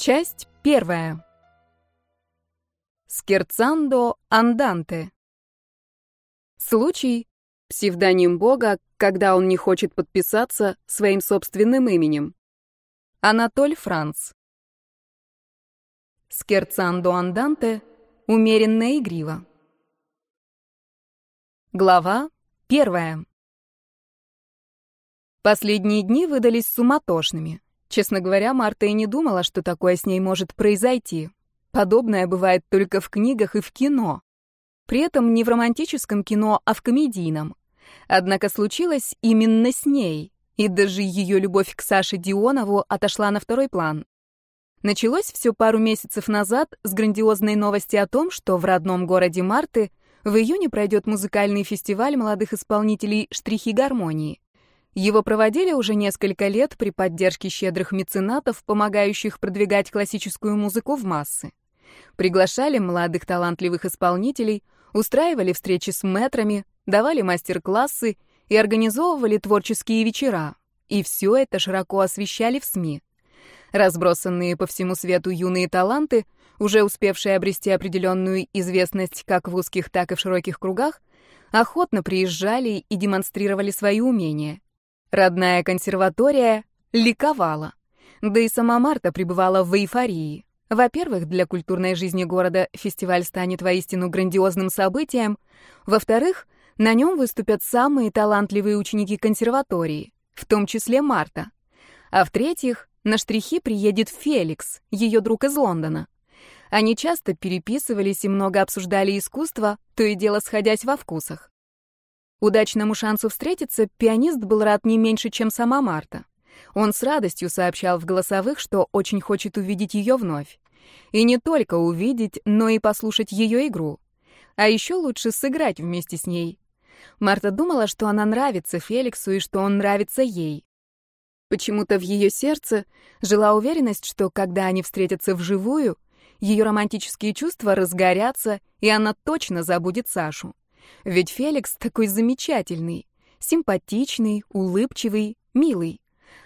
Часть первая. Скерцандо анданте. Случай — псевдоним Бога, когда он не хочет подписаться своим собственным именем. Анатоль Франц. Скерцандо анданте — умеренно игриво. Глава первая. Последние дни выдались суматошными. Честно говоря, Марта и не думала, что такое с ней может произойти. Подобное бывает только в книгах и в кино. При этом не в романтическом кино, а в комедийном. Однако случилось именно с ней, и даже ее любовь к Саше Дионову отошла на второй план. Началось все пару месяцев назад с грандиозной новости о том, что в родном городе Марты в июне пройдет музыкальный фестиваль молодых исполнителей «Штрихи гармонии». Его проводили уже несколько лет при поддержке щедрых меценатов, помогающих продвигать классическую музыку в массы. Приглашали молодых талантливых исполнителей, устраивали встречи с мэтрами, давали мастер-классы и организовывали творческие вечера. И все это широко освещали в СМИ. Разбросанные по всему свету юные таланты, уже успевшие обрести определенную известность как в узких, так и в широких кругах, охотно приезжали и демонстрировали свои умения. Родная консерватория ликовала. Да и сама Марта пребывала в эйфории. Во-первых, для культурной жизни города фестиваль станет воистину грандиозным событием. Во-вторых, на нем выступят самые талантливые ученики консерватории, в том числе Марта. А в-третьих, на штрихи приедет Феликс, ее друг из Лондона. Они часто переписывались и много обсуждали искусство, то и дело сходясь во вкусах. Удачному шансу встретиться пианист был рад не меньше, чем сама Марта. Он с радостью сообщал в голосовых, что очень хочет увидеть ее вновь. И не только увидеть, но и послушать ее игру. А еще лучше сыграть вместе с ней. Марта думала, что она нравится Феликсу и что он нравится ей. Почему-то в ее сердце жила уверенность, что когда они встретятся вживую, ее романтические чувства разгорятся, и она точно забудет Сашу. Ведь Феликс такой замечательный, симпатичный, улыбчивый, милый.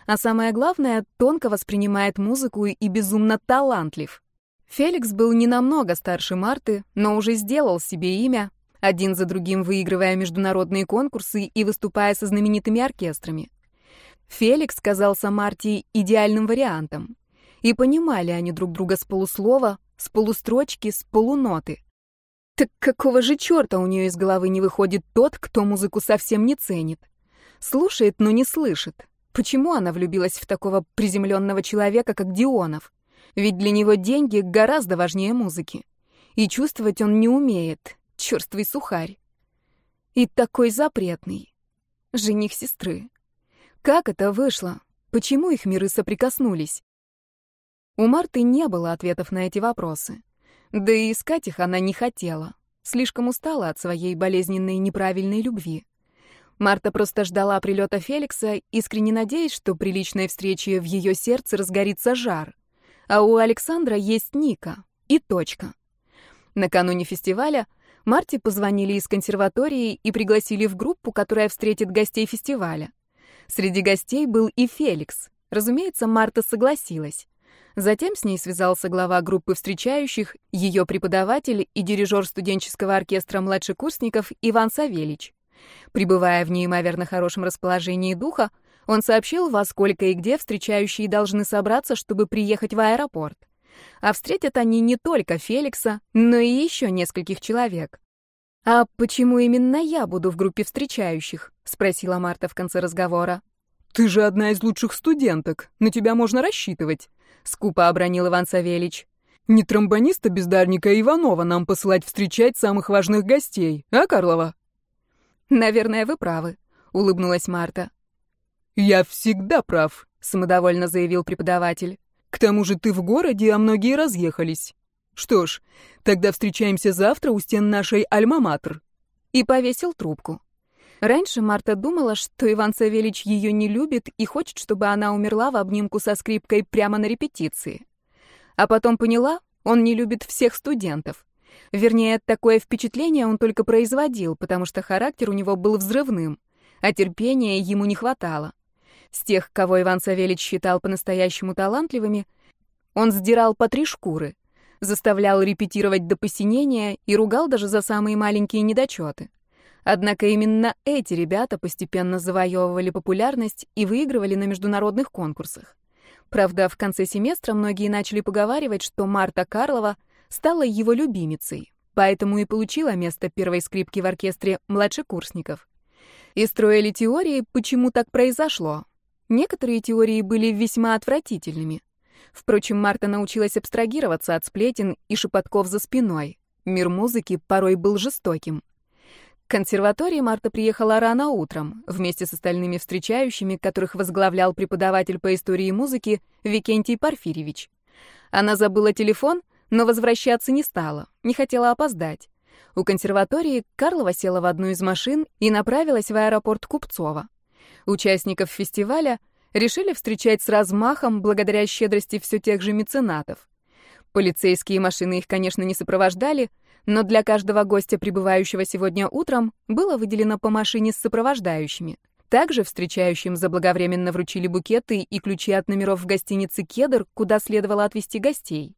А самое главное, тонко воспринимает музыку и безумно талантлив. Феликс был не намного старше Марты, но уже сделал себе имя, один за другим выигрывая международные конкурсы и выступая со знаменитыми оркестрами. Феликс казался Марте идеальным вариантом. И понимали они друг друга с полуслова, с полустрочки, с полуноты. Так какого же черта у нее из головы не выходит тот, кто музыку совсем не ценит? Слушает, но не слышит. Почему она влюбилась в такого приземленного человека, как Дионов? Ведь для него деньги гораздо важнее музыки. И чувствовать он не умеет. Черствый сухарь. И такой запретный. Жених сестры. Как это вышло? Почему их миры соприкоснулись? У Марты не было ответов на эти вопросы. Да и искать их она не хотела. Слишком устала от своей болезненной неправильной любви. Марта просто ждала прилета Феликса, искренне надеясь, что при личной встрече в ее сердце разгорится жар. А у Александра есть Ника. И точка. Накануне фестиваля Марте позвонили из консерватории и пригласили в группу, которая встретит гостей фестиваля. Среди гостей был и Феликс. Разумеется, Марта согласилась. Затем с ней связался глава группы встречающих, ее преподаватель и дирижер студенческого оркестра младшекурсников Иван Савельич. Пребывая в неимоверно хорошем расположении духа, он сообщил, во сколько и где встречающие должны собраться, чтобы приехать в аэропорт. А встретят они не только Феликса, но и еще нескольких человек. «А почему именно я буду в группе встречающих?» — спросила Марта в конце разговора. «Ты же одна из лучших студенток, на тебя можно рассчитывать», — скупо обронил Иван Савельич. «Не тромбониста-бездарника Иванова нам посылать встречать самых важных гостей, а, Карлова?» «Наверное, вы правы», — улыбнулась Марта. «Я всегда прав», — самодовольно заявил преподаватель. «К тому же ты в городе, а многие разъехались. Что ж, тогда встречаемся завтра у стен нашей Альма-Матер». И повесил трубку. Раньше Марта думала, что Иван Савельич ее не любит и хочет, чтобы она умерла в обнимку со скрипкой прямо на репетиции. А потом поняла, он не любит всех студентов. Вернее, такое впечатление он только производил, потому что характер у него был взрывным, а терпения ему не хватало. С тех, кого Иван Савельич считал по-настоящему талантливыми, Он сдирал по три шкуры, заставлял репетировать до посинения и ругал даже за самые маленькие недочеты. Однако именно эти ребята постепенно завоевывали популярность и выигрывали на международных конкурсах. Правда, в конце семестра многие начали поговаривать, что Марта Карлова стала его любимицей, поэтому и получила место первой скрипки в оркестре младшекурсников. И строили теории, почему так произошло. Некоторые теории были весьма отвратительными. Впрочем, Марта научилась абстрагироваться от сплетен и шепотков за спиной. Мир музыки порой был жестоким. Консерватории Марта приехала рано утром, вместе с остальными встречающими, которых возглавлял преподаватель по истории музыки Викентий Порфирьевич. Она забыла телефон, но возвращаться не стала, не хотела опоздать. У консерватории Карлова села в одну из машин и направилась в аэропорт Купцова. Участников фестиваля решили встречать с размахом благодаря щедрости все тех же меценатов. Полицейские машины их, конечно, не сопровождали, но для каждого гостя, прибывающего сегодня утром, было выделено по машине с сопровождающими. Также встречающим заблаговременно вручили букеты и ключи от номеров в гостинице «Кедр», куда следовало отвезти гостей.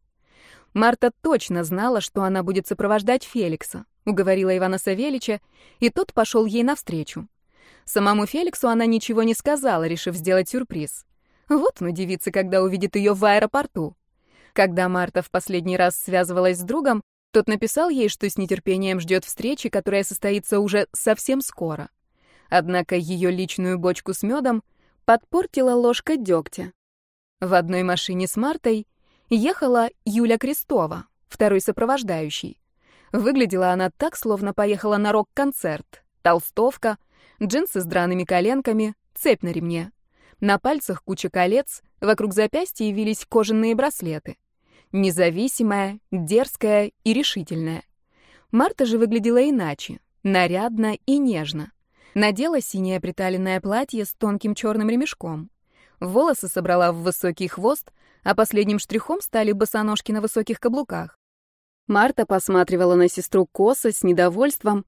Марта точно знала, что она будет сопровождать Феликса, уговорила Ивана Савельича, и тот пошел ей навстречу. Самому Феликсу она ничего не сказала, решив сделать сюрприз. Вот он удивится, когда увидит ее в аэропорту. Когда Марта в последний раз связывалась с другом, тот написал ей, что с нетерпением ждет встречи, которая состоится уже совсем скоро. Однако ее личную бочку с медом подпортила ложка дегтя. В одной машине с Мартой ехала Юля Крестова, второй сопровождающий. Выглядела она так, словно поехала на рок-концерт. Толстовка, джинсы с драными коленками, цепь на ремне. На пальцах куча колец, вокруг запястья явились кожаные браслеты. Независимая, дерзкая и решительная. Марта же выглядела иначе, нарядно и нежно. Надела синее приталенное платье с тонким черным ремешком. Волосы собрала в высокий хвост, а последним штрихом стали босоножки на высоких каблуках. Марта посматривала на сестру косо, с недовольством,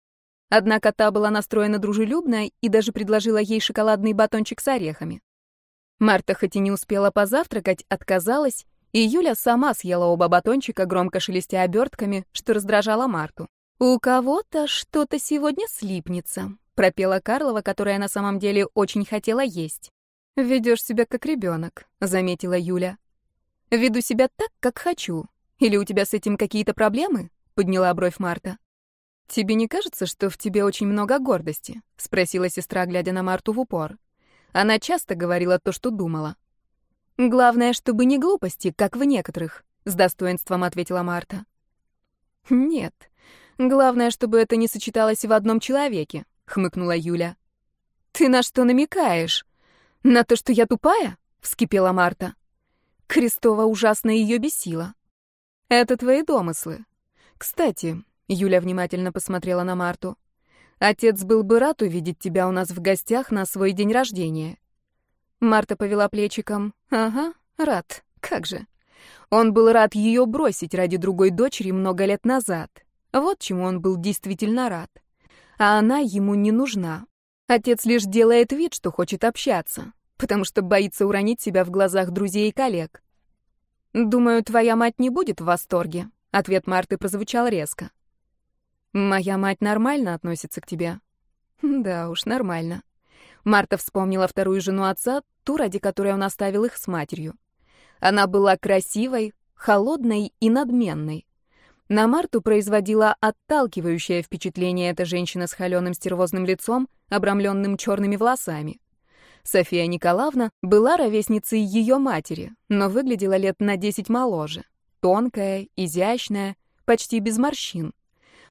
однако та была настроена дружелюбно и даже предложила ей шоколадный батончик с орехами. Марта хоть и не успела позавтракать, отказалась и Юля сама съела оба батончика, громко шелестя обертками, что раздражало Марту. «У кого-то что-то сегодня слипнется», — пропела Карлова, которая на самом деле очень хотела есть. «Ведешь себя как ребенок», — заметила Юля. «Веду себя так, как хочу. Или у тебя с этим какие-то проблемы?» — подняла бровь Марта. «Тебе не кажется, что в тебе очень много гордости?» — спросила сестра, глядя на Марту в упор. Она часто говорила то, что думала. Главное, чтобы не глупости, как в некоторых, с достоинством ответила Марта. Нет. Главное, чтобы это не сочеталось в одном человеке, хмыкнула Юля. Ты на что намекаешь? На то, что я тупая? вскипела Марта. Крестова ужасно ее бесила. Это твои домыслы. Кстати, Юля внимательно посмотрела на Марту. Отец был бы рад увидеть тебя у нас в гостях на свой день рождения. Марта повела плечиком. Ага, рад. Как же. Он был рад ее бросить ради другой дочери много лет назад. Вот чему он был действительно рад. А она ему не нужна. Отец лишь делает вид, что хочет общаться, потому что боится уронить себя в глазах друзей и коллег. «Думаю, твоя мать не будет в восторге», — ответ Марты прозвучал резко. «Моя мать нормально относится к тебе?» «Да уж, нормально. Марта вспомнила вторую жену отца, ту, ради которой он оставил их с матерью. Она была красивой, холодной и надменной. На Марту производила отталкивающее впечатление эта женщина с холеным стервозным лицом, обрамленным черными волосами. София Николаевна была ровесницей ее матери, но выглядела лет на десять моложе. Тонкая, изящная, почти без морщин.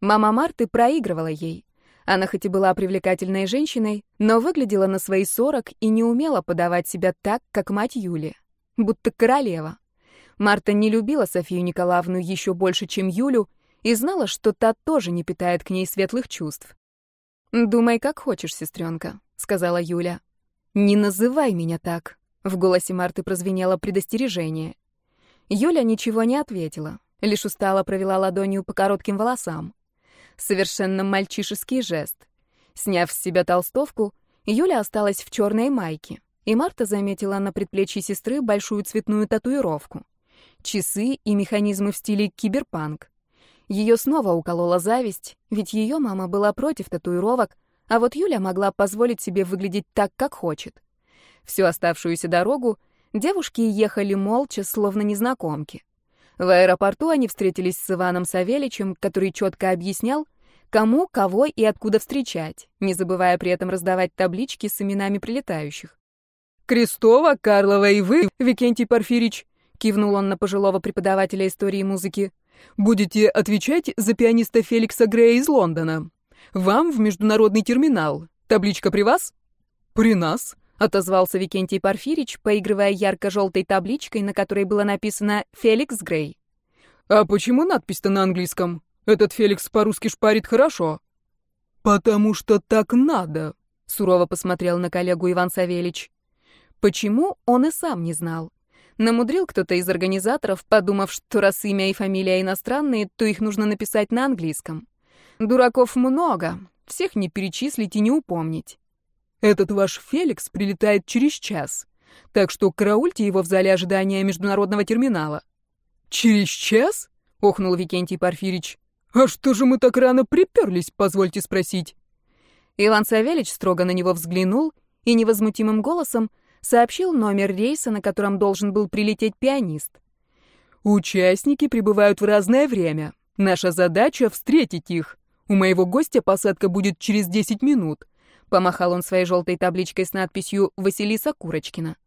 Мама Марты проигрывала ей. Она хоть и была привлекательной женщиной, но выглядела на свои сорок и не умела подавать себя так, как мать Юли. Будто королева. Марта не любила Софию Николаевну еще больше, чем Юлю, и знала, что та тоже не питает к ней светлых чувств. «Думай, как хочешь, сестренка», — сказала Юля. «Не называй меня так», — в голосе Марты прозвенело предостережение. Юля ничего не ответила, лишь устало провела ладонью по коротким волосам совершенно мальчишеский жест. Сняв с себя толстовку, Юля осталась в черной майке, и Марта заметила на предплечье сестры большую цветную татуировку. часы и механизмы в стиле киберпанк. Ее снова уколола зависть, ведь ее мама была против татуировок, а вот Юля могла позволить себе выглядеть так, как хочет. Всю оставшуюся дорогу девушки ехали молча, словно незнакомки. В аэропорту они встретились с Иваном Савельичем, который четко объяснял, кому, кого и откуда встречать, не забывая при этом раздавать таблички с именами прилетающих. «Крестова, Карлова и вы, Викентий Порфирич», — кивнул он на пожилого преподавателя истории музыки, «будете отвечать за пианиста Феликса Грея из Лондона. Вам в международный терминал. Табличка при вас?» «При нас», — отозвался Викентий Порфирич, поигрывая ярко-желтой табличкой, на которой было написано «Феликс Грей». «А почему надпись-то на английском? Этот Феликс по-русски шпарит хорошо». «Потому что так надо», — сурово посмотрел на коллегу Иван Савельич. Почему, он и сам не знал. Намудрил кто-то из организаторов, подумав, что раз имя и фамилия иностранные, то их нужно написать на английском. Дураков много, всех не перечислить и не упомнить. Этот ваш Феликс прилетает через час, так что караульте его в зале ожидания международного терминала». «Через час?» — охнул Викентий Порфирич. «А что же мы так рано приперлись, позвольте спросить?» Иван Савельич строго на него взглянул и невозмутимым голосом сообщил номер рейса, на котором должен был прилететь пианист. «Участники прибывают в разное время. Наша задача — встретить их. У моего гостя посадка будет через 10 минут. Помахал он своей желтой табличкой с надписью «Василиса Курочкина».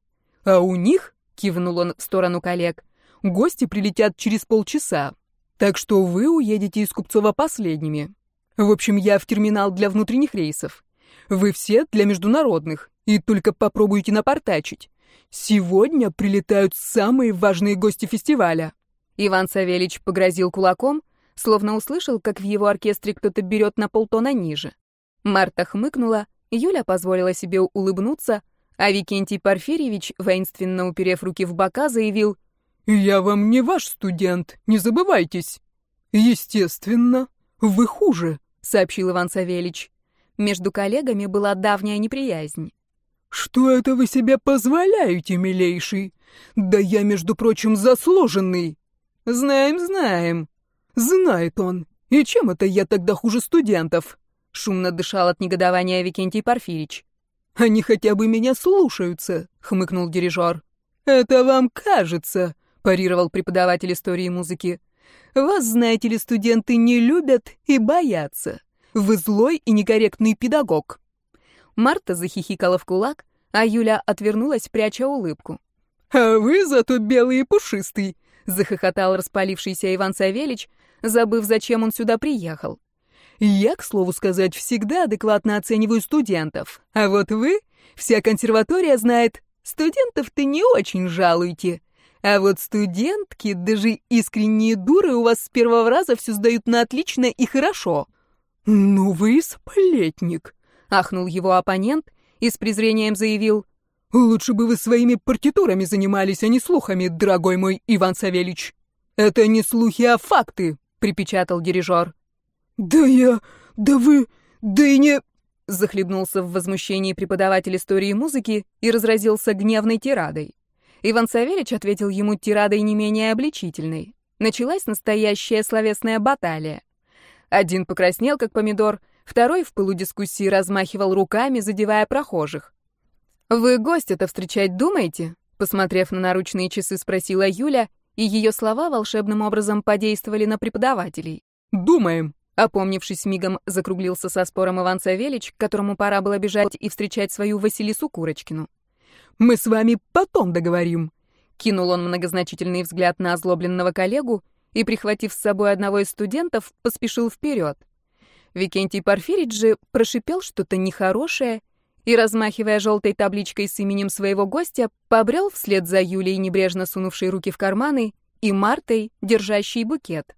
«А у них», — кивнул он в сторону коллег, — «гости прилетят через полчаса. Так что вы уедете из Купцова последними. В общем, я в терминал для внутренних рейсов. Вы все для международных, и только попробуйте напортачить. Сегодня прилетают самые важные гости фестиваля». Иван Савельич погрозил кулаком, словно услышал, как в его оркестре кто-то берет на полтона ниже. Марта хмыкнула, Юля позволила себе улыбнуться, а Викентий Порфирьевич, воинственно уперев руки в бока, заявил «Я вам не ваш студент, не забывайтесь». «Естественно, вы хуже», — сообщил Иван Савельич. Между коллегами была давняя неприязнь. «Что это вы себе позволяете, милейший? Да я, между прочим, заслуженный». «Знаем, знаем». «Знает он. И чем это я тогда хуже студентов?» — шумно дышал от негодования Викентий Порфирич. «Они хотя бы меня слушаются», — хмыкнул дирижер. «Это вам кажется», — парировал преподаватель истории музыки. «Вас, знаете ли, студенты не любят и боятся. Вы злой и некорректный педагог». Марта захихикала в кулак, а Юля отвернулась, пряча улыбку. «А вы зато белый и пушистый», — захохотал распалившийся Иван Савельич, забыв, зачем он сюда приехал. Я, к слову сказать, всегда адекватно оцениваю студентов. А вот вы, вся консерватория знает, студентов-то не очень жалуете. А вот студентки, даже искренние дуры, у вас с первого раза все сдают на отлично и хорошо. Ну вы сплетник, ахнул его оппонент и с презрением заявил. Лучше бы вы своими партитурами занимались, а не слухами, дорогой мой Иван Савельич. Это не слухи, а факты, припечатал дирижер. «Да я... да вы... да и не...» Захлебнулся в возмущении преподаватель истории музыки и разразился гневной тирадой. Иван Савельич ответил ему тирадой не менее обличительной. Началась настоящая словесная баталия. Один покраснел, как помидор, второй в пылу дискуссии размахивал руками, задевая прохожих. «Вы гостя-то встречать думаете?» Посмотрев на наручные часы, спросила Юля, и ее слова волшебным образом подействовали на преподавателей. «Думаем», Опомнившись мигом, закруглился со спором Иван Савельич, которому пора было бежать и встречать свою Василису Курочкину. «Мы с вами потом договорим», — кинул он многозначительный взгляд на озлобленного коллегу и, прихватив с собой одного из студентов, поспешил вперед. Викентий Порфирич же прошипел что-то нехорошее и, размахивая желтой табличкой с именем своего гостя, побрел вслед за Юлей, небрежно сунувшей руки в карманы, и Мартой, держащей букет.